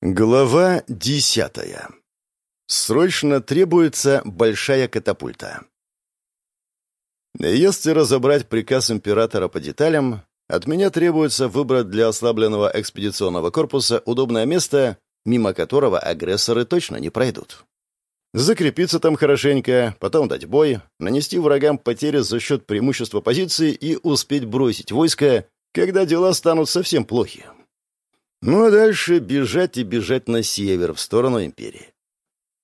Глава десятая. Срочно требуется большая катапульта. Если разобрать приказ императора по деталям, от меня требуется выбрать для ослабленного экспедиционного корпуса удобное место, мимо которого агрессоры точно не пройдут. Закрепиться там хорошенько, потом дать бой, нанести врагам потери за счет преимущества позиции и успеть бросить войско, когда дела станут совсем плохи. Ну а дальше бежать и бежать на север, в сторону империи.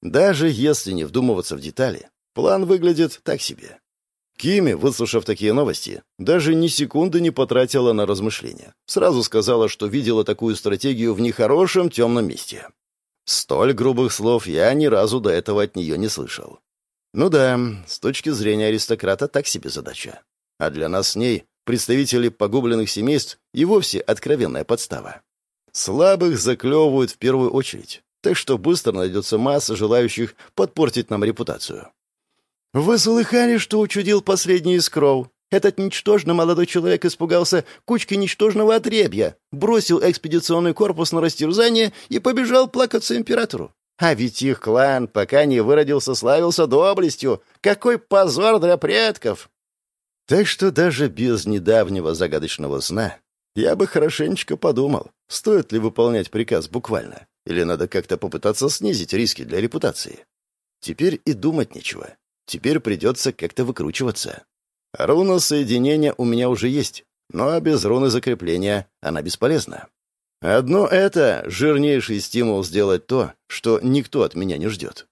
Даже если не вдумываться в детали, план выглядит так себе. Кими, выслушав такие новости, даже ни секунды не потратила на размышления. Сразу сказала, что видела такую стратегию в нехорошем темном месте. Столь грубых слов я ни разу до этого от нее не слышал. Ну да, с точки зрения аристократа так себе задача. А для нас с ней, представителей погубленных семейств, и вовсе откровенная подстава. Слабых заклевывают в первую очередь, так что быстро найдется масса желающих подпортить нам репутацию. «Вы слыхали, что учудил последний из кров? Этот ничтожно молодой человек испугался кучки ничтожного отребья, бросил экспедиционный корпус на растерзание и побежал плакаться императору. А ведь их клан, пока не выродился, славился доблестью. Какой позор для предков!» Так что даже без недавнего загадочного сна я бы хорошенечко подумал, стоит ли выполнять приказ буквально, или надо как-то попытаться снизить риски для репутации. Теперь и думать нечего. Теперь придется как-то выкручиваться. Руна соединения у меня уже есть, но без руны закрепления она бесполезна. Одно это — жирнейший стимул сделать то, что никто от меня не ждет.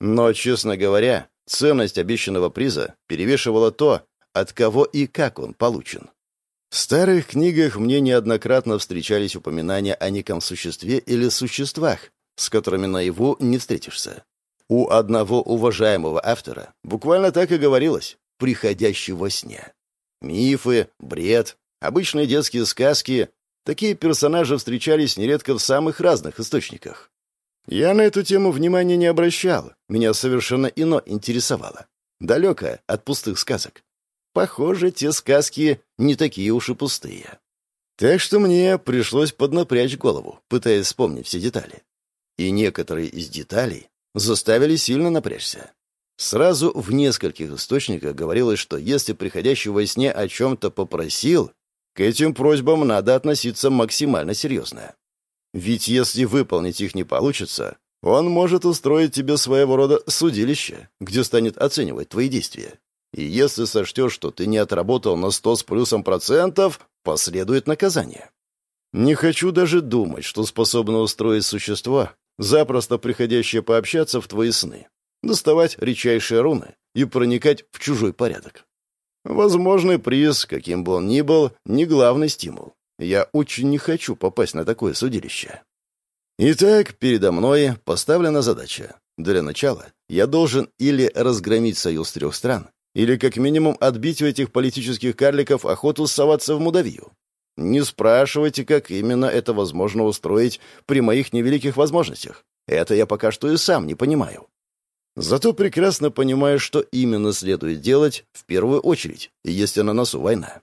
Но, честно говоря, ценность обещанного приза перевешивала то, от кого и как он получен. В старых книгах мне неоднократно встречались упоминания о неком существе или существах, с которыми наяву не встретишься. У одного уважаемого автора буквально так и говорилось «приходящий во сне». Мифы, бред, обычные детские сказки — такие персонажи встречались нередко в самых разных источниках. Я на эту тему внимания не обращал, меня совершенно ино интересовало. Далекое от пустых сказок. Похоже, те сказки не такие уж и пустые. Так что мне пришлось поднапрячь голову, пытаясь вспомнить все детали. И некоторые из деталей заставили сильно напрячься. Сразу в нескольких источниках говорилось, что если приходящий во сне о чем-то попросил, к этим просьбам надо относиться максимально серьезно. Ведь если выполнить их не получится, он может устроить тебе своего рода судилище, где станет оценивать твои действия. И если сочтешь, что ты не отработал на сто с плюсом процентов, последует наказание. Не хочу даже думать, что способно устроить существо, запросто приходящее пообщаться в твои сны, доставать редчайшие руны и проникать в чужой порядок. Возможный приз, каким бы он ни был, не главный стимул. Я очень не хочу попасть на такое судилище. Итак, передо мной поставлена задача. Для начала я должен или разгромить союз трех стран, или, как минимум, отбить у этих политических карликов охоту соваться в Мудавию. Не спрашивайте, как именно это возможно устроить при моих невеликих возможностях. Это я пока что и сам не понимаю. Зато прекрасно понимаю, что именно следует делать в первую очередь, если на носу война.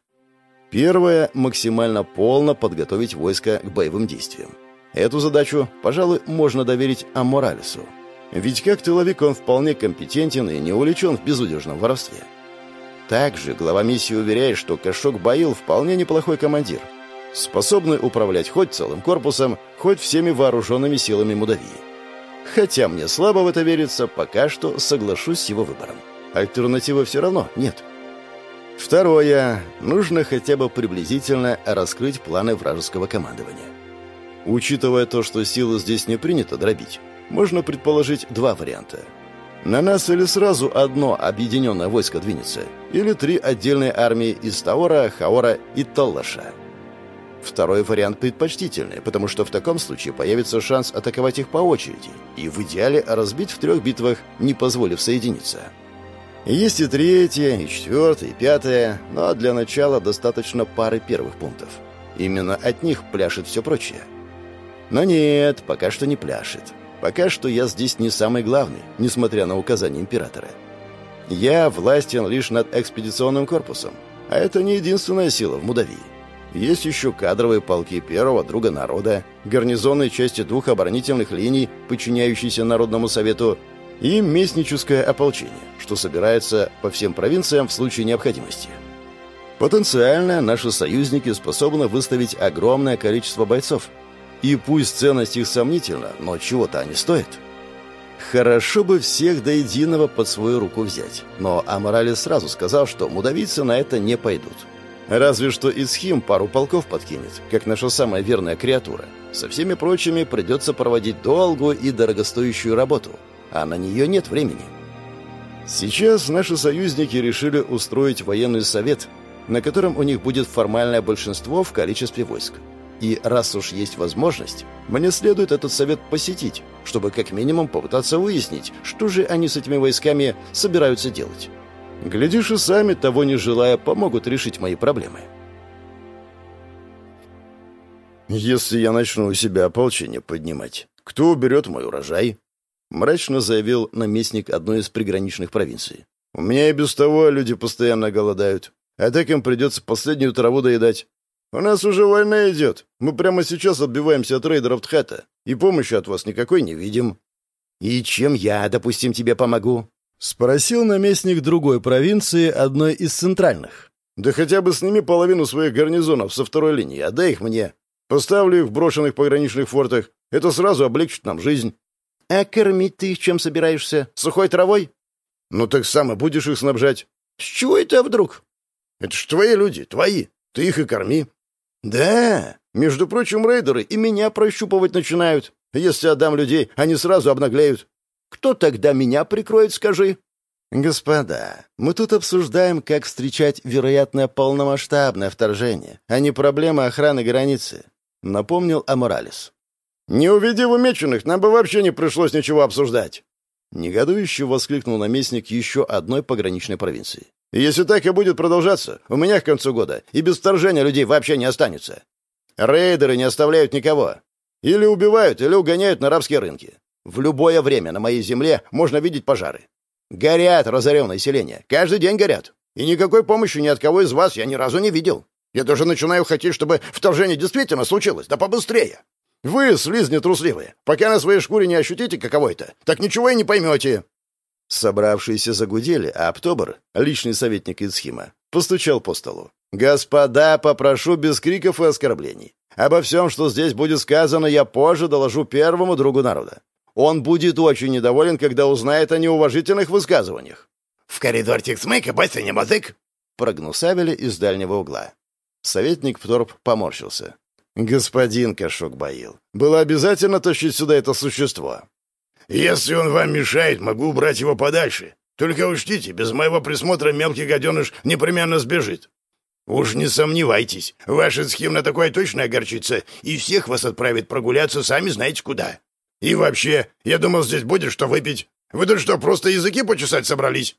Первое — максимально полно подготовить войско к боевым действиям. Эту задачу, пожалуй, можно доверить Аморалису. Ведь как тыловик он вполне компетентен и не увлечен в безудержном воровстве. Также глава миссии уверяет, что Кашок Баил вполне неплохой командир, способный управлять хоть целым корпусом, хоть всеми вооруженными силами Мудавии. Хотя мне слабо в это верится, пока что соглашусь с его выбором. Альтернативы все равно нет. Второе. Нужно хотя бы приблизительно раскрыть планы вражеского командования. Учитывая то, что силы здесь не принято дробить, можно предположить два варианта. На нас или сразу одно объединенное войско двинется, или три отдельные армии из Таора, Хаора и Толлаша. Второй вариант предпочтительный, потому что в таком случае появится шанс атаковать их по очереди и в идеале разбить в трех битвах, не позволив соединиться. Есть и третье, и четвертое, и пятое, но для начала достаточно пары первых пунктов. Именно от них пляшет все прочее. Но нет, пока что не пляшет. Пока что я здесь не самый главный, несмотря на указания императора. Я властен лишь над экспедиционным корпусом, а это не единственная сила в Мудавии. Есть еще кадровые полки первого друга народа, гарнизонные части двух оборонительных линий, подчиняющиеся Народному совету, и местническое ополчение, что собирается по всем провинциям в случае необходимости. Потенциально наши союзники способны выставить огромное количество бойцов. И пусть ценность их сомнительна, но чего-то они стоят. Хорошо бы всех до единого под свою руку взять. Но Аморалес сразу сказал, что мудавицы на это не пойдут. Разве что Исхим пару полков подкинет, как наша самая верная креатура. Со всеми прочими придется проводить долгую и дорогостоящую работу, а на нее нет времени. Сейчас наши союзники решили устроить военный совет, на котором у них будет формальное большинство в количестве войск. И раз уж есть возможность, мне следует этот совет посетить, чтобы как минимум попытаться выяснить, что же они с этими войсками собираются делать. Глядишь, и сами, того не желая, помогут решить мои проблемы. «Если я начну у себя ополчение поднимать, кто уберет мой урожай?» Мрачно заявил наместник одной из приграничных провинций. «У меня и без того люди постоянно голодают, а так им придется последнюю траву доедать. У нас уже война идет. Мы прямо сейчас отбиваемся от рейдеров Тхата, и помощи от вас никакой не видим». «И чем я, допустим, тебе помогу?» Спросил наместник другой провинции, одной из центральных. «Да хотя бы сними половину своих гарнизонов со второй линии, отдай их мне. Поставлю их в брошенных пограничных фортах. Это сразу облегчит нам жизнь». «А кормить ты их чем собираешься? Сухой травой?» «Ну так сам и будешь их снабжать». «С чего это вдруг?» «Это ж твои люди, твои. Ты их и корми». «Да, между прочим, рейдеры и меня прощупывать начинают. Если отдам людей, они сразу обнаглеют. Кто тогда меня прикроет, скажи?» «Господа, мы тут обсуждаем, как встречать вероятное полномасштабное вторжение, а не проблемы охраны границы», — напомнил Аморалес. «Не увидев умеченных, нам бы вообще не пришлось ничего обсуждать!» Негодующе воскликнул наместник еще одной пограничной провинции. «Если так и будет продолжаться, у меня к концу года и без вторжения людей вообще не останется. Рейдеры не оставляют никого. Или убивают, или угоняют на рабские рынки. В любое время на моей земле можно видеть пожары. Горят разоренные селения. Каждый день горят. И никакой помощи ни от кого из вас я ни разу не видел. Я даже начинаю хотеть, чтобы вторжение действительно случилось. Да побыстрее. Вы, слизни трусливые, пока на своей шкуре не ощутите каково это, так ничего и не поймете. Собравшиеся загудели, а Аптобер, личный советник Ицхима, постучал по столу. «Господа, попрошу без криков и оскорблений. Обо всем, что здесь будет сказано, я позже доложу первому другу народа. Он будет очень недоволен, когда узнает о неуважительных высказываниях. «В коридор тиксмейка, быстро не мазык!» прогнусавили из дальнего угла. Советник Пторп поморщился. «Господин Кашок Баил, было обязательно тащить сюда это существо?» «Если он вам мешает, могу убрать его подальше. Только учтите, без моего присмотра мелкий гаденыш непременно сбежит. Уж не сомневайтесь, ваша схема такое точно огорчится и всех вас отправит прогуляться сами знаете куда. И вообще, я думал, здесь будет что выпить. Вы тут что, просто языки почесать собрались?»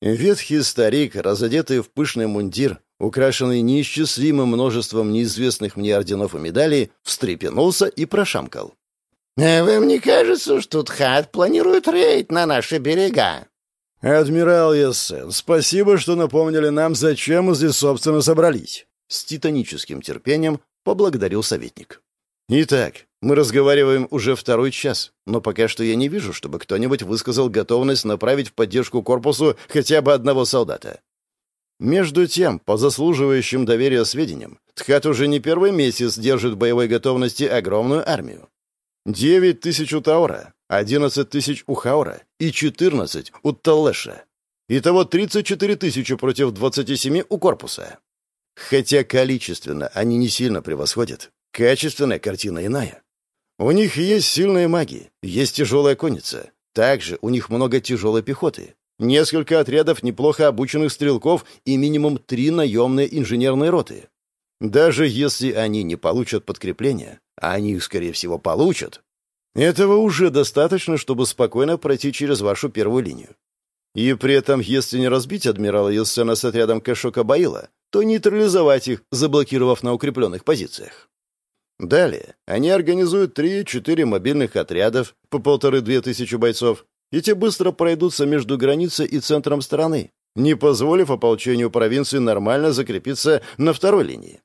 Ветхий старик, разодетый в пышный мундир, украшенный неисчислимым множеством неизвестных мне орденов и медалей, встрепенулся и прошамкал. «А вам не кажется, что Тхат планирует рейд на наши берега?» «Адмирал Яссен, спасибо, что напомнили нам, зачем мы здесь, собственно, собрались». С титаническим терпением поблагодарил советник. «Итак, мы разговариваем уже второй час, но пока что я не вижу, чтобы кто-нибудь высказал готовность направить в поддержку корпусу хотя бы одного солдата. Между тем, по заслуживающим доверия сведениям, Тхат уже не первый месяц держит в боевой готовности огромную армию. Девять тысяч у Таура, одиннадцать тысяч у Хаура и четырнадцать у Таллеша. Итого тридцать четыре тысячи против двадцати семи у корпуса. Хотя количественно они не сильно превосходят, качественная картина иная. У них есть сильные маги, есть тяжелая конница. Также у них много тяжелой пехоты. Несколько отрядов неплохо обученных стрелков и минимум три наемные инженерные роты. Даже если они не получат подкрепления, а они их, скорее всего, получат, этого уже достаточно, чтобы спокойно пройти через вашу первую линию. И при этом, если не разбить адмирала Елсена с отрядом Кэшока Баила, то нейтрализовать их, заблокировав на укрепленных позициях. Далее они организуют три-четыре мобильных отрядов по полторы-две тысячи бойцов, и те быстро пройдутся между границей и центром страны, не позволив ополчению провинции нормально закрепиться на второй линии.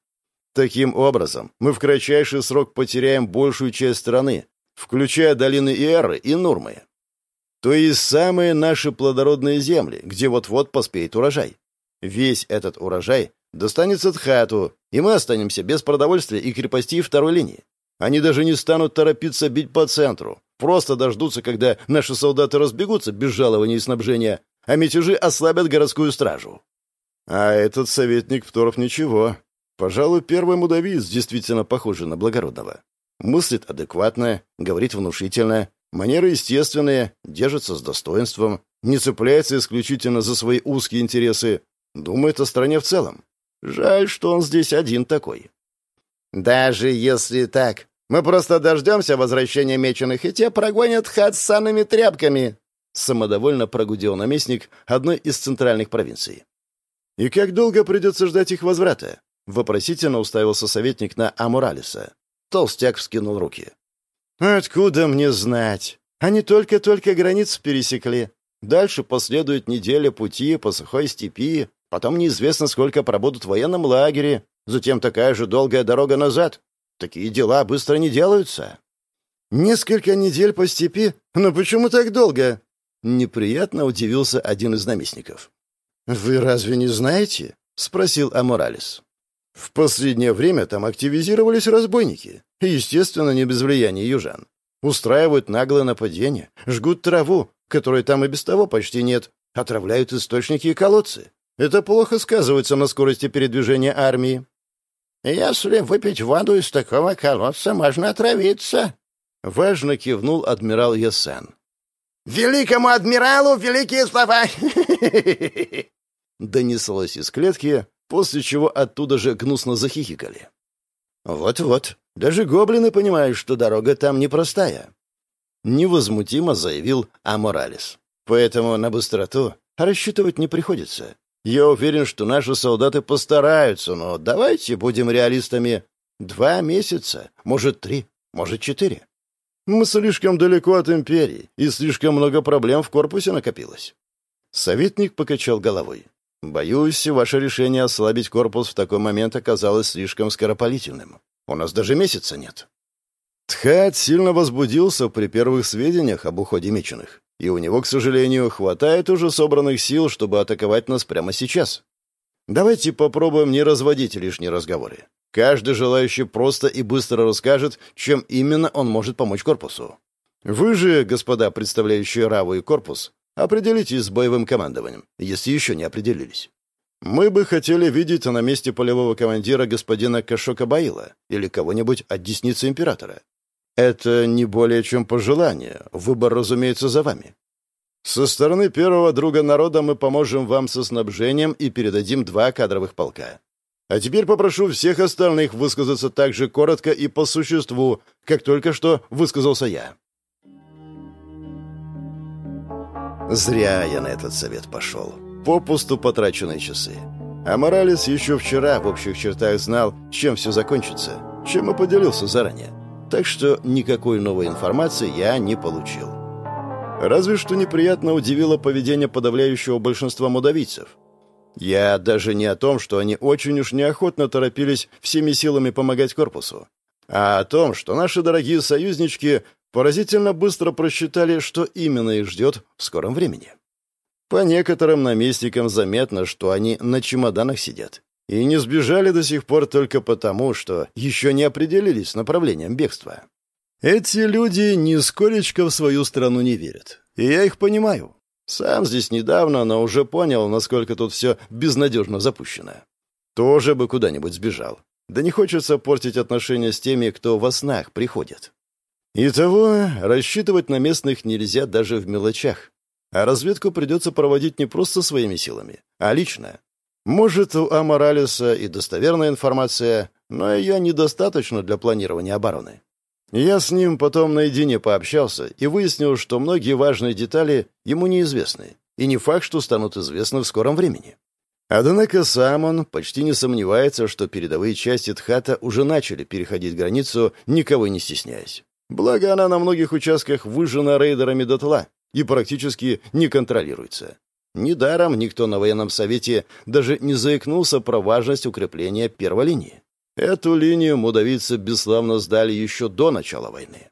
Таким образом, мы в кратчайший срок потеряем большую часть страны, включая долины Иэры и Нурмы. То есть самые наши плодородные земли, где вот-вот поспеет урожай. Весь этот урожай достанется Тхату, и мы останемся без продовольствия и крепостей второй линии. Они даже не станут торопиться бить по центру, просто дождутся, когда наши солдаты разбегутся без жалований и снабжения, а мятежи ослабят городскую стражу. А этот советник Пторов ничего. Пожалуй, первый мудавиец действительно похожий на благородного. Мыслит адекватно, говорит внушительно, манеры естественные, держится с достоинством, не цепляется исключительно за свои узкие интересы, думает о стране в целом. Жаль, что он здесь один такой. Даже если так, мы просто дождемся возвращения меченых, и те прогонят хат с санными тряпками!» Самодовольно прогудел наместник одной из центральных провинций. «И как долго придется ждать их возврата?» Вопросительно уставился советник на Амуралиса. Толстяк вскинул руки. «Откуда мне знать? Они только-только границу пересекли. Дальше последует неделя пути по сухой степи, потом неизвестно, сколько пробудут в военном лагере, затем такая же долгая дорога назад. Такие дела быстро не делаются». «Несколько недель по степи? Но почему так долго?» Неприятно удивился один из наместников. «Вы разве не знаете?» — спросил Аморалис. В последнее время там активизировались разбойники. Естественно, не без влияния южан. Устраивают наглое нападение, жгут траву, которой там и без того почти нет, отравляют источники и колодцы. Это плохо сказывается на скорости передвижения армии. «Если выпить воду из такого колодца, можно отравиться», — важно кивнул адмирал Ясен. «Великому адмиралу великие слова!» Донеслось из клетки, после чего оттуда же гнусно захихикали. «Вот-вот, даже гоблины понимают, что дорога там непростая», — невозмутимо заявил Аморалес. «Поэтому на быстроту рассчитывать не приходится. Я уверен, что наши солдаты постараются, но давайте будем реалистами. Два месяца, может, три, может, четыре. Мы слишком далеко от империи, и слишком много проблем в корпусе накопилось». Советник покачал головой. Боюсь, ваше решение ослабить корпус в такой момент оказалось слишком скоропалительным. У нас даже месяца нет. Тхат сильно возбудился при первых сведениях об уходе меченых, и у него, к сожалению, хватает уже собранных сил, чтобы атаковать нас прямо сейчас. Давайте попробуем не разводить лишние разговоры. Каждый желающий просто и быстро расскажет, чем именно он может помочь корпусу. Вы же, господа, представляющие Раву и корпус, Определитесь с боевым командованием, если еще не определились. Мы бы хотели видеть на месте полевого командира господина Кашока Баила или кого-нибудь от десницы императора. Это не более чем пожелание. Выбор, разумеется, за вами. Со стороны первого друга народа мы поможем вам со снабжением и передадим два кадровых полка. А теперь попрошу всех остальных высказаться так же коротко и по существу, как только что высказался я. Зря я на этот совет пошел. Попусту потраченные часы. А Моралес еще вчера в общих чертах знал, чем все закончится, чем и поделился заранее. Так что никакой новой информации я не получил. Разве что неприятно удивило поведение подавляющего большинства мудавийцев. Я даже не о том, что они очень уж неохотно торопились всеми силами помогать корпусу, а о том, что наши дорогие союзнички поразительно быстро просчитали, что именно их ждет в скором времени. По некоторым наместникам заметно, что они на чемоданах сидят. И не сбежали до сих пор только потому, что еще не определились с направлением бегства. Эти люди нисколечко в свою страну не верят. И я их понимаю. Сам здесь недавно, но уже понял, насколько тут все безнадежно запущено. Тоже бы куда-нибудь сбежал. Да не хочется портить отношения с теми, кто во снах приходит. Итого, рассчитывать на местных нельзя даже в мелочах. А разведку придется проводить не просто своими силами, а лично. Может, у Аморалиса и достоверная информация, но ее недостаточно для планирования обороны. Я с ним потом наедине пообщался и выяснил, что многие важные детали ему неизвестны, и не факт, что станут известны в скором времени. Однако сам он почти не сомневается, что передовые части Тхата уже начали переходить границу, никого не стесняясь. Благо, она на многих участках выжжена рейдерами дотла и практически не контролируется. Недаром никто на военном совете даже не заикнулся про важность укрепления первой линии. Эту линию мудавицы бесславно сдали еще до начала войны.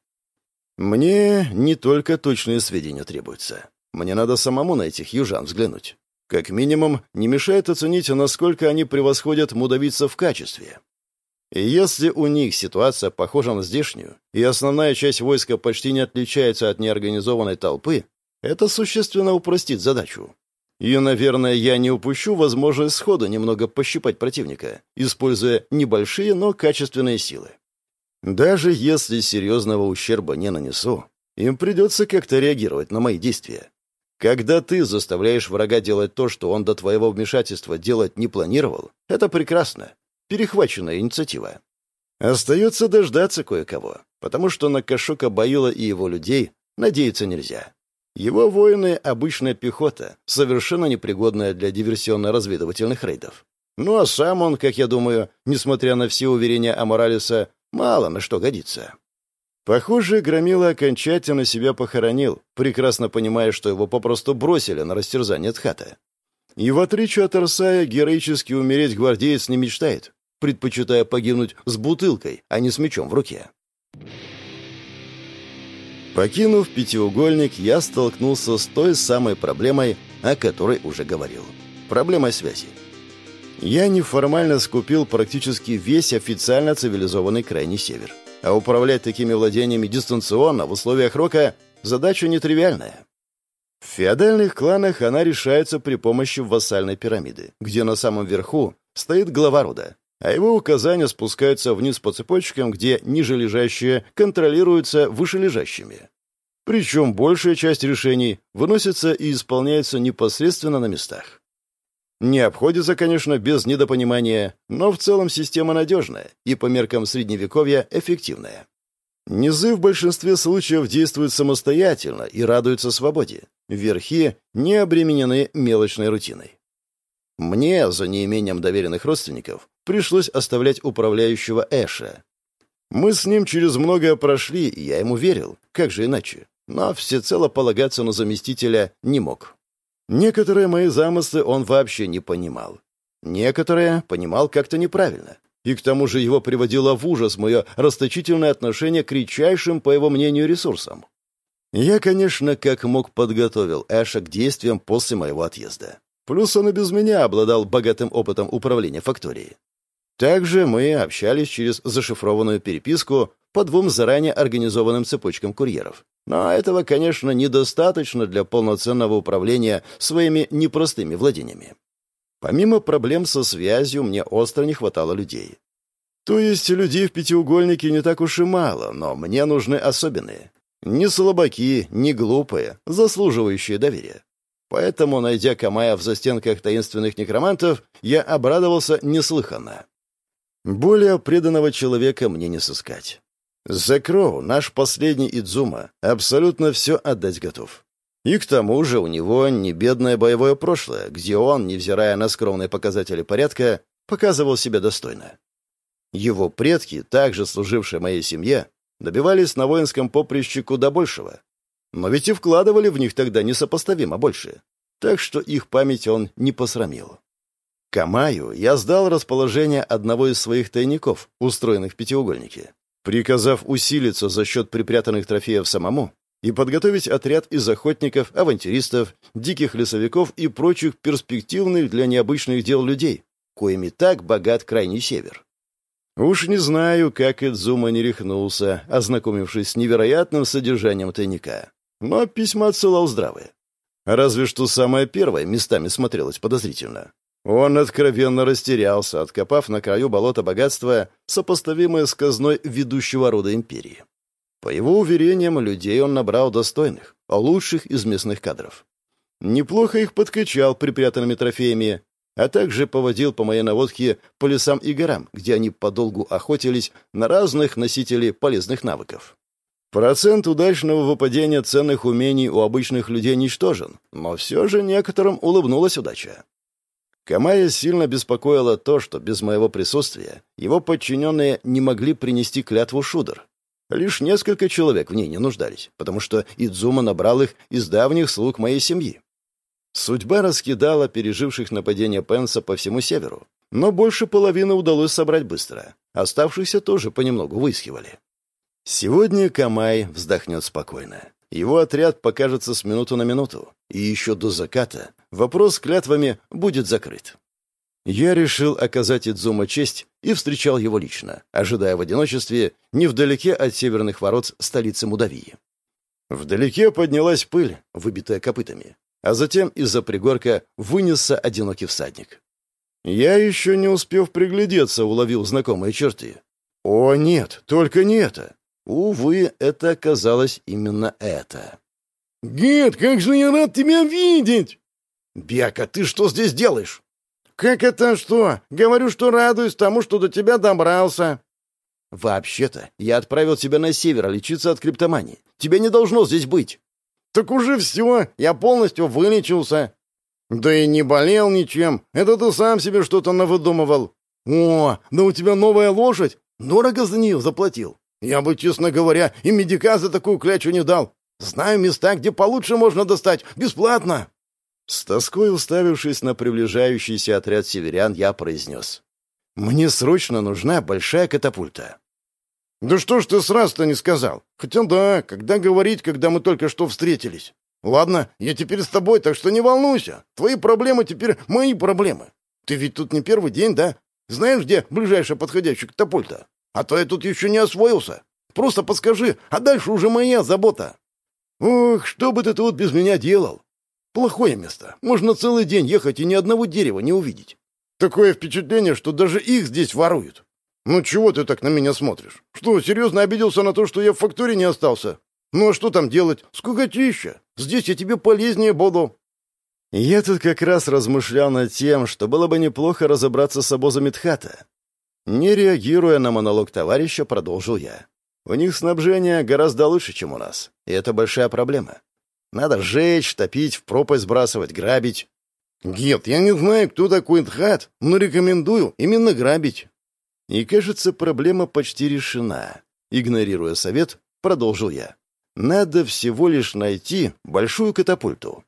Мне не только точные сведения требуются. Мне надо самому на этих южан взглянуть. Как минимум, не мешает оценить, насколько они превосходят мудавицев в качестве. Если у них ситуация похожа на здешнюю, и основная часть войска почти не отличается от неорганизованной толпы, это существенно упростит задачу. И, наверное, я не упущу возможность сходу немного пощипать противника, используя небольшие, но качественные силы. Даже если серьезного ущерба не нанесу, им придется как-то реагировать на мои действия. Когда ты заставляешь врага делать то, что он до твоего вмешательства делать не планировал, это прекрасно. Перехваченная инициатива. Остается дождаться кое-кого, потому что на Кашока Баила и его людей надеяться нельзя. Его воины — обычная пехота, совершенно непригодная для диверсионно-разведывательных рейдов. Ну а сам он, как я думаю, несмотря на все уверения Аморалиса, мало на что годится. Похоже, Громила окончательно себя похоронил, прекрасно понимая, что его попросту бросили на растерзание Тхата. И в отличие от Арсая, героически умереть гвардеец не мечтает, предпочитая погибнуть с бутылкой, а не с мечом в руке. Покинув пятиугольник, я столкнулся с той самой проблемой, о которой уже говорил. Проблемой связи. Я неформально скупил практически весь официально цивилизованный крайний север. А управлять такими владениями дистанционно в условиях рока – задача нетривиальная. В феодальных кланах она решается при помощи вассальной пирамиды, где на самом верху стоит глава рода, а его указания спускаются вниз по цепочкам, где ниже лежащие контролируются вышележащими. Причем большая часть решений выносится и исполняется непосредственно на местах. Не обходится, конечно, без недопонимания, но в целом система надежная и по меркам средневековья эффективная. Низы в большинстве случаев действуют самостоятельно и радуются свободе. Верхи не обременены мелочной рутиной. Мне, за неимением доверенных родственников, пришлось оставлять управляющего Эша. Мы с ним через многое прошли, и я ему верил, как же иначе. Но всецело полагаться на заместителя не мог. Некоторые мои замыслы он вообще не понимал. Некоторые понимал как-то неправильно. И к тому же его приводило в ужас мое расточительное отношение к редчайшим, по его мнению, ресурсам. Я, конечно, как мог подготовил Эша к действиям после моего отъезда. Плюс он и без меня обладал богатым опытом управления факторией. Также мы общались через зашифрованную переписку по двум заранее организованным цепочкам курьеров. Но этого, конечно, недостаточно для полноценного управления своими непростыми владениями. Помимо проблем со связью, мне остро не хватало людей. То есть людей в пятиугольнике не так уж и мало, но мне нужны особенные. Не слабаки, не глупые, заслуживающие доверия. Поэтому, найдя Камая в застенках таинственных некромантов, я обрадовался неслыханно. Более преданного человека мне не сыскать. Закроу, наш последний Идзума, абсолютно все отдать готов. И к тому же у него не бедное боевое прошлое, где он, невзирая на скромные показатели порядка, показывал себя достойно. Его предки, также служившие моей семье, добивались на воинском поприще куда большего. Но ведь и вкладывали в них тогда несопоставимо больше. Так что их память он не посрамил. Камаю я сдал расположение одного из своих тайников, устроенных в пятиугольнике, приказав усилиться за счет припрятанных трофеев самому и подготовить отряд из охотников, авантюристов, диких лесовиков и прочих перспективных для необычных дел людей, коими так богат крайний север. Уж не знаю, как Эдзума не рехнулся, ознакомившись с невероятным содержанием тайника. Но письма отсылал здравые. Разве что самое первое местами смотрелось подозрительно. Он откровенно растерялся, откопав на краю болота богатства, сопоставимое с казной ведущего рода империи. По его уверениям, людей он набрал достойных, лучших из местных кадров. Неплохо их подкачал припрятанными трофеями, а также поводил по моей наводке по лесам и горам, где они подолгу охотились на разных носителей полезных навыков. Процент удачного выпадения ценных умений у обычных людей ничтожен, но все же некоторым улыбнулась удача. Камая сильно беспокоило то, что без моего присутствия его подчиненные не могли принести клятву Шудер, Лишь несколько человек в ней не нуждались, потому что Идзума набрал их из давних слуг моей семьи. Судьба раскидала переживших нападение Пенса по всему северу, но больше половины удалось собрать быстро. Оставшиеся тоже понемногу выискивали. Сегодня Камай вздохнет спокойно. Его отряд покажется с минуты на минуту, и еще до заката вопрос с клятвами будет закрыт. Я решил оказать Идзума честь и встречал его лично, ожидая в одиночестве невдалеке от северных ворот столицы Мудавии. Вдалеке поднялась пыль, выбитая копытами, а затем из-за пригорка вынесся одинокий всадник. Я еще не успев приглядеться, уловил знакомые черты. О, нет, только не это. Увы, это оказалось именно это. «Гет, как же я рад тебя видеть!» «Бяка, ты что здесь делаешь?» «Как это что? Говорю, что радуюсь тому, что до тебя добрался». «Вообще-то, я отправил тебя на север лечиться от криптомании. Тебя не должно здесь быть». «Так уже все, я полностью вылечился. «Да и не болел ничем. Это ты сам себе что-то навыдумывал. О, да у тебя новая лошадь. Дорого за нее заплатил. Я бы, честно говоря, и медика за такую клячу не дал. Знаю места, где получше можно достать. Бесплатно». С тоской уставившись на приближающийся отряд северян, я произнес. «Мне срочно нужна большая катапульта». «Да что ж ты сразу-то не сказал? Хотя да, когда говорить, когда мы только что встретились? Ладно, я теперь с тобой, так что не волнуйся. Твои проблемы теперь мои проблемы. Ты ведь тут не первый день, да? Знаешь, где ближайшая подходящая катапульта? А то я тут еще не освоился. Просто подскажи, а дальше уже моя забота. Ох, что бы ты тут без меня делал? Плохое место. Можно целый день ехать и ни одного дерева не увидеть. Такое впечатление, что даже их здесь воруют. Ну чего ты так на меня смотришь? Что, серьезно обиделся на то, что я в факторе не остался? Ну а что там делать? Скукотища. Здесь я тебе полезнее буду». Я тут как раз размышлял над тем, что было бы неплохо разобраться с обозом Митхата. Не реагируя на монолог товарища, продолжил я. У них снабжение гораздо лучше, чем у нас, и это большая проблема. Надо жечь, топить, в пропасть сбрасывать, грабить. Гет, я не знаю, кто такой Дхат, но рекомендую именно грабить. И, кажется, проблема почти решена. Игнорируя совет, продолжил я. Надо всего лишь найти большую катапульту.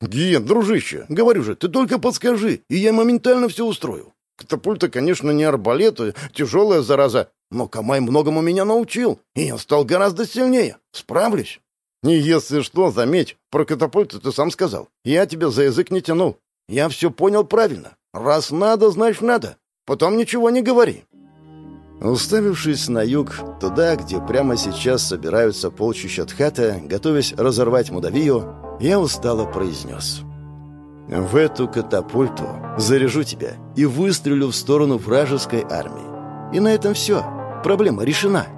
«Ген, дружище, говорю же, ты только подскажи, и я моментально все устрою. Катапульта, конечно, не арбалет, а тяжелая зараза, но Камай многому меня научил, и я стал гораздо сильнее. Справлюсь. И если что, заметь, про катапульту ты сам сказал. Я тебя за язык не тянул. Я все понял правильно. Раз надо, значит надо. Потом ничего не говори». Уставившись на юг, туда, где прямо сейчас собираются полчища Тхата, готовясь разорвать Мудавию, я устало произнес. «В эту катапульту заряжу тебя и выстрелю в сторону вражеской армии. И на этом все. Проблема решена».